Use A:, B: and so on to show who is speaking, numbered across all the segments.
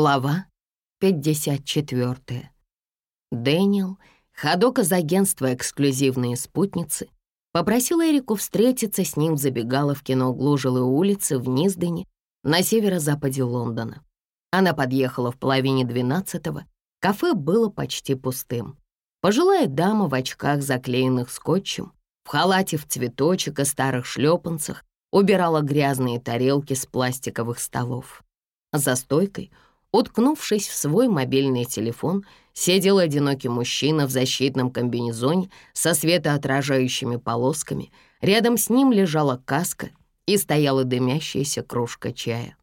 A: Глава 54. Дэниел, ходок из агентства «Эксклюзивные спутницы», попросил Эрику встретиться с ним в забегаловке на углу жилой улицы в Низдене на северо-западе Лондона. Она подъехала в половине двенадцатого, кафе было почти пустым. Пожилая дама в очках, заклеенных скотчем, в халате в цветочек и старых шлепанцах убирала грязные тарелки с пластиковых столов. За стойкой, уткнувшись в свой мобильный телефон, сидел одинокий мужчина в защитном комбинезоне со светоотражающими полосками. Рядом с ним лежала каска и стояла дымящаяся кружка чая.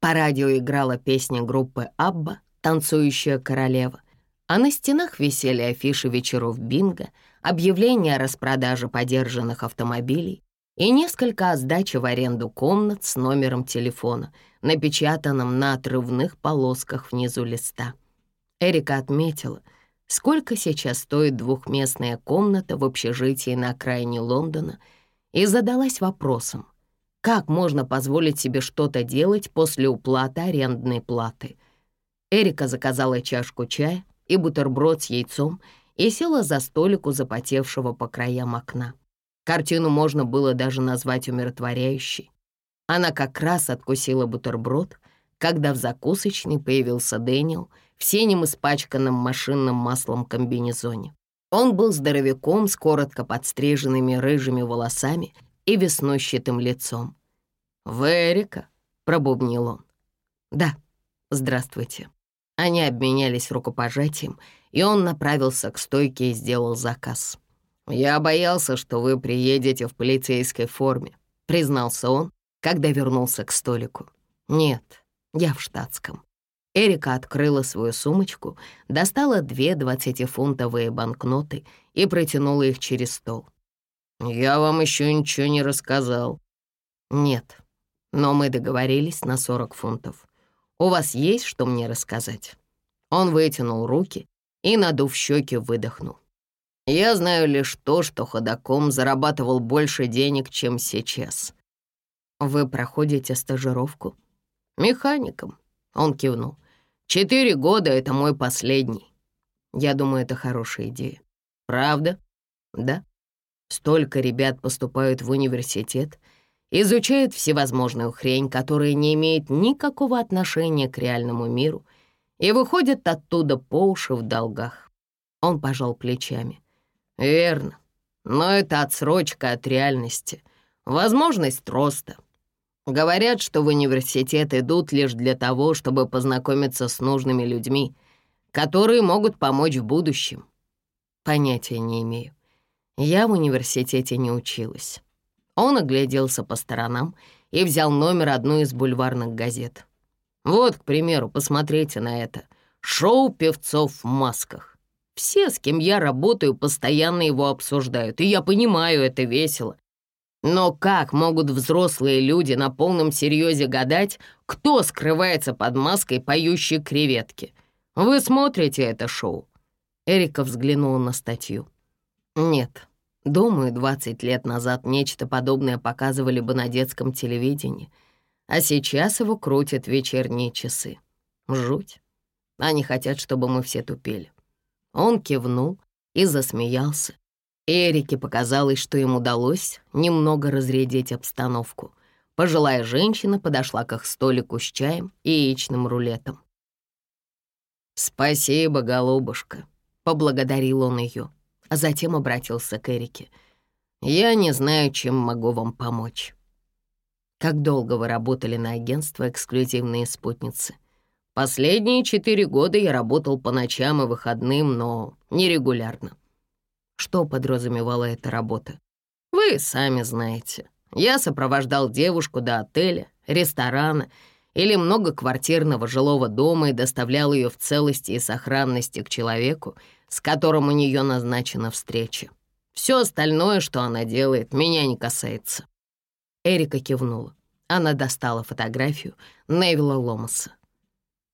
A: По радио играла песня группы «Абба» «Танцующая королева», а на стенах висели афиши вечеров бинго, объявления о распродаже подержанных автомобилей и несколько о сдаче в аренду комнат с номером телефона, напечатанным на отрывных полосках внизу листа. Эрика отметила, сколько сейчас стоит двухместная комната в общежитии на окраине Лондона, и задалась вопросом, как можно позволить себе что-то делать после уплаты арендной платы. Эрика заказала чашку чая, и бутерброд с яйцом и села за столик у запотевшего по краям окна. Картину можно было даже назвать умиротворяющей. Она как раз откусила бутерброд, когда в закусочной появился Дэниел в синем испачканном машинным маслом комбинезоне. Он был здоровяком с коротко подстриженными рыжими волосами и веснущатым лицом. «Вы Эрика?» — пробубнил он. «Да, здравствуйте». Они обменялись рукопожатием, и он направился к стойке и сделал заказ. «Я боялся, что вы приедете в полицейской форме», — признался он, когда вернулся к столику. «Нет, я в штатском». Эрика открыла свою сумочку, достала две двадцатифунтовые банкноты и протянула их через стол. «Я вам еще ничего не рассказал». «Нет, но мы договорились на сорок фунтов. У вас есть что мне рассказать?» Он вытянул руки и, надув щеки, выдохнул. «Я знаю лишь то, что ходаком зарабатывал больше денег, чем сейчас». «Вы проходите стажировку?» «Механиком», — он кивнул. «Четыре года — это мой последний». «Я думаю, это хорошая идея». «Правда?» «Да». Столько ребят поступают в университет — изучают всевозможную хрень, которая не имеет никакого отношения к реальному миру, и выходят оттуда по уши в долгах. Он пожал плечами. «Верно, но это отсрочка от реальности, возможность роста. Говорят, что в университет идут лишь для того, чтобы познакомиться с нужными людьми, которые могут помочь в будущем. Понятия не имею. Я в университете не училась. Он огляделся по сторонам и взял номер одной из бульварных газет. Вот, к примеру, посмотрите на это. Шоу певцов в масках. Все, с кем я работаю, постоянно его обсуждают, и я понимаю, это весело. Но как могут взрослые люди на полном серьезе гадать, кто скрывается под маской поющей креветки? Вы смотрите это шоу?» Эрика взглянула на статью. «Нет, Думаю, 20 лет назад нечто подобное показывали бы на детском телевидении, а сейчас его крутят вечерние часы. Жуть. Они хотят, чтобы мы все тупели. Он кивнул и засмеялся. Эрике показалось, что им удалось немного разрядить обстановку. Пожилая женщина подошла к их столику с чаем и яичным рулетом. «Спасибо, голубушка», — поблагодарил он ее а затем обратился к Эрике. «Я не знаю, чем могу вам помочь». «Как долго вы работали на агентство «Эксклюзивные спутницы»?» «Последние четыре года я работал по ночам и выходным, но нерегулярно». «Что подразумевала эта работа?» «Вы сами знаете. Я сопровождал девушку до отеля, ресторана или многоквартирного жилого дома и доставлял ее в целости и сохранности к человеку, с которым у нее назначена встреча. Все остальное, что она делает, меня не касается». Эрика кивнула. Она достала фотографию Невилла Ломаса.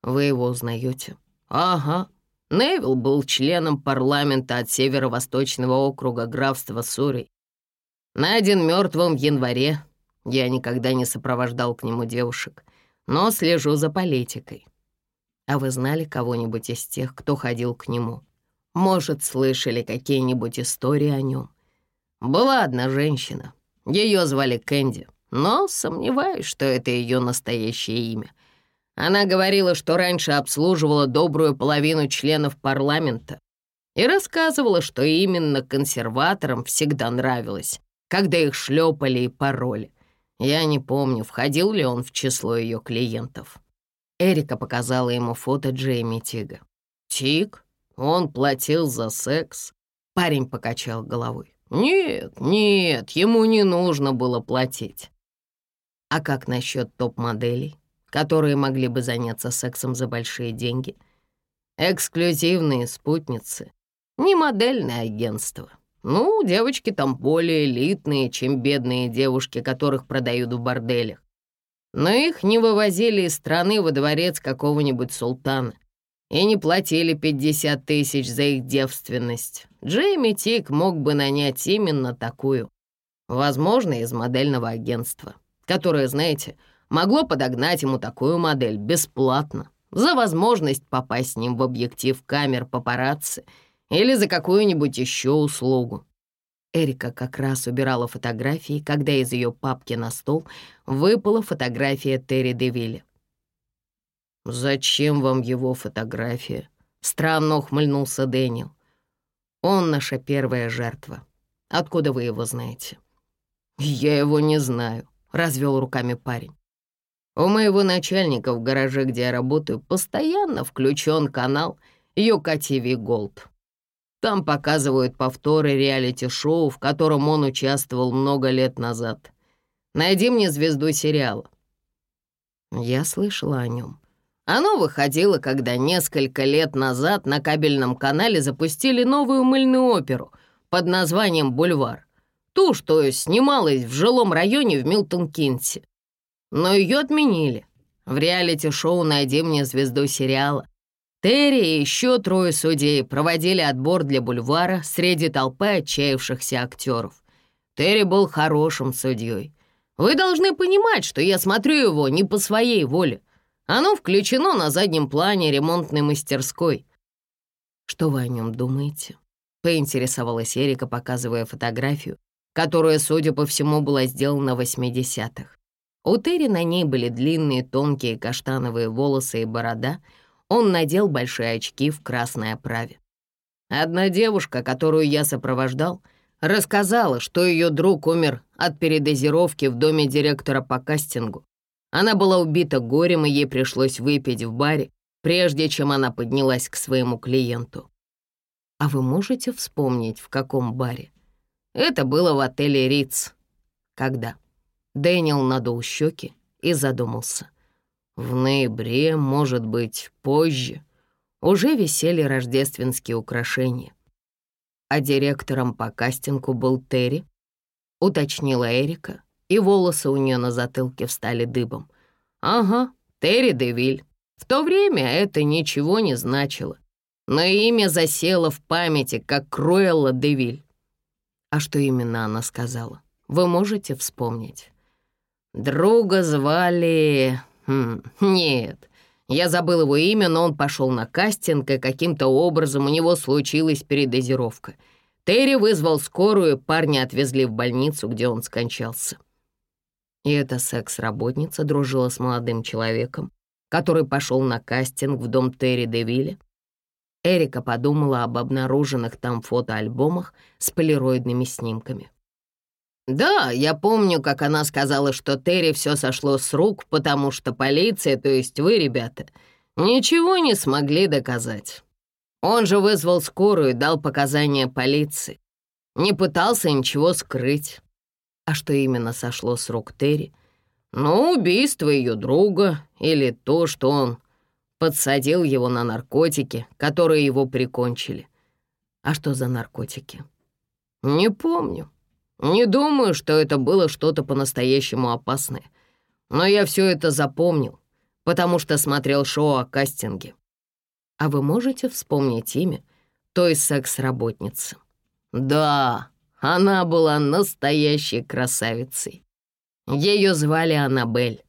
A: «Вы его узнаете?» «Ага. Невилл был членом парламента от северо-восточного округа графства Сурей. Найден мертвым в январе. Я никогда не сопровождал к нему девушек, но слежу за политикой. А вы знали кого-нибудь из тех, кто ходил к нему? Может, слышали какие-нибудь истории о нем? Была одна женщина. Ее звали Кэнди, но сомневаюсь, что это ее настоящее имя. Она говорила, что раньше обслуживала добрую половину членов парламента и рассказывала, что именно консерваторам всегда нравилось, когда их шлепали и пароли. Я не помню, входил ли он в число ее клиентов. Эрика показала ему фото Джейми Тига. «Тиг? Он платил за секс?» Парень покачал головой. «Нет, нет, ему не нужно было платить». «А как насчет топ-моделей, которые могли бы заняться сексом за большие деньги?» «Эксклюзивные спутницы, не модельное агентство. Ну, девочки там более элитные, чем бедные девушки, которых продают в борделях. Но их не вывозили из страны во дворец какого-нибудь султана и не платили 50 тысяч за их девственность. Джейми Тик мог бы нанять именно такую. Возможно, из модельного агентства, которое, знаете, могло подогнать ему такую модель бесплатно за возможность попасть с ним в объектив камер папарацци или за какую-нибудь еще услугу. Эрика как раз убирала фотографии, когда из ее папки на стол выпала фотография Терри Девилля. «Зачем вам его фотография?» — странно ухмыльнулся Дэниел. «Он наша первая жертва. Откуда вы его знаете?» «Я его не знаю», — развел руками парень. «У моего начальника в гараже, где я работаю, постоянно включен канал Юка ТВ Голд. Там показывают повторы реалити-шоу, в котором он участвовал много лет назад. Найди мне звезду сериала». Я слышала о нем. Оно выходило, когда несколько лет назад на кабельном канале запустили новую мыльную оперу под названием «Бульвар». Ту, что снималась в жилом районе в Милтон-Кинсе. Но ее отменили. В реалити-шоу «Найди мне звезду сериала» Терри и еще трое судей проводили отбор для бульвара среди толпы отчаявшихся актеров. Терри был хорошим судьей. Вы должны понимать, что я смотрю его не по своей воле. Оно включено на заднем плане ремонтной мастерской. Что вы о нем думаете? Поинтересовалась Эрика, показывая фотографию, которая, судя по всему, была сделана в 80-х. У Терри на ней были длинные тонкие каштановые волосы и борода — он надел большие очки в красной оправе. Одна девушка, которую я сопровождал, рассказала, что ее друг умер от передозировки в доме директора по кастингу. Она была убита горем, и ей пришлось выпить в баре, прежде чем она поднялась к своему клиенту. А вы можете вспомнить, в каком баре? Это было в отеле «Риц». Когда? Дэниел надул щеки и задумался. В ноябре, может быть, позже, уже висели рождественские украшения. А директором по кастингу был Терри, уточнила Эрика, и волосы у нее на затылке встали дыбом. Ага, Терри Девиль. В то время это ничего не значило, но имя засело в памяти, как Круэлла Девиль. А что именно она сказала? Вы можете вспомнить? Друга звали... Хм, нет, я забыл его имя, но он пошел на кастинг, и каким-то образом у него случилась передозировка. Терри вызвал скорую, парня отвезли в больницу, где он скончался. И эта секс-работница дружила с молодым человеком, который пошел на кастинг в дом Терри Девилля. Эрика подумала об обнаруженных там фотоальбомах с полироидными снимками. «Да, я помню, как она сказала, что Терри все сошло с рук, потому что полиция, то есть вы, ребята, ничего не смогли доказать. Он же вызвал скорую и дал показания полиции. Не пытался ничего скрыть. А что именно сошло с рук Терри? Ну, убийство ее друга или то, что он подсадил его на наркотики, которые его прикончили. А что за наркотики? Не помню. Не думаю, что это было что-то по-настоящему опасное. Но я все это запомнил, потому что смотрел шоу о кастинге. А вы можете вспомнить имя той секс-работницы? Да, она была настоящей красавицей. Ее звали Аннабель.